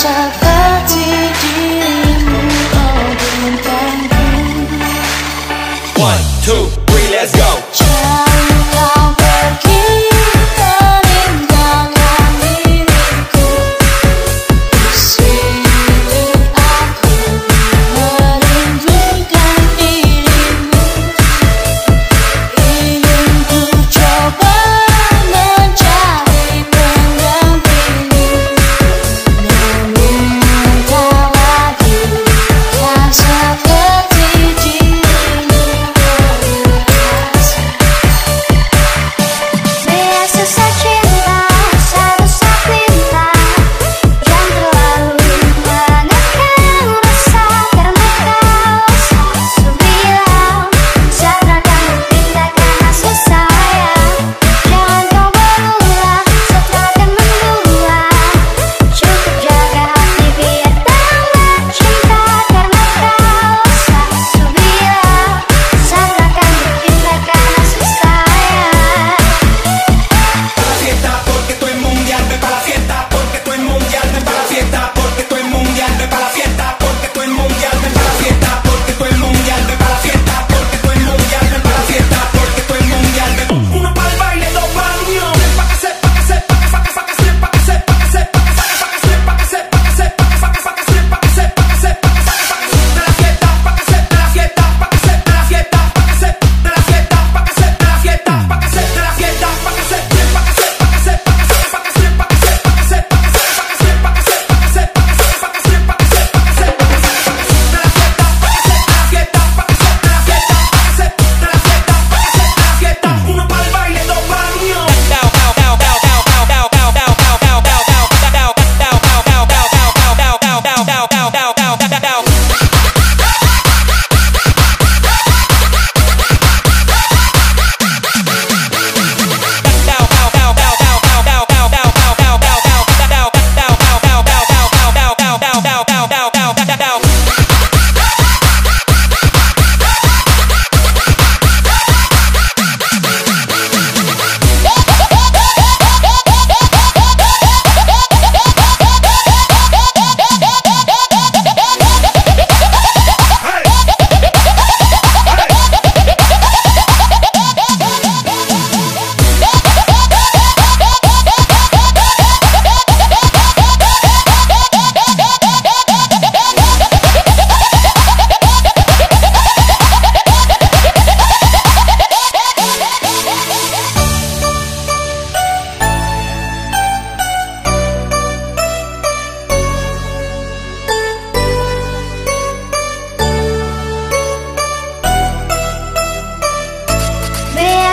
샤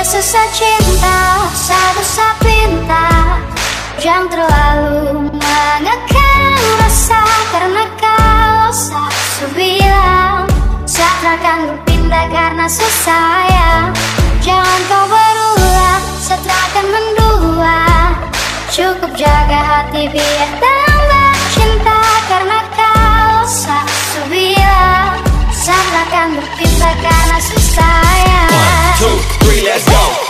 Sesat cinta, satu serusak pinta Jangan terlalu mengekang rasa. Karena kau saksu bilang saya akan berpindah karena susah ya. Jangan kau berulang, setelah akan mendua. Cukup jaga hati biar tambah cinta. Karena kau saksu bilang saya akan berpindah karena susah ya. two, three, let's go.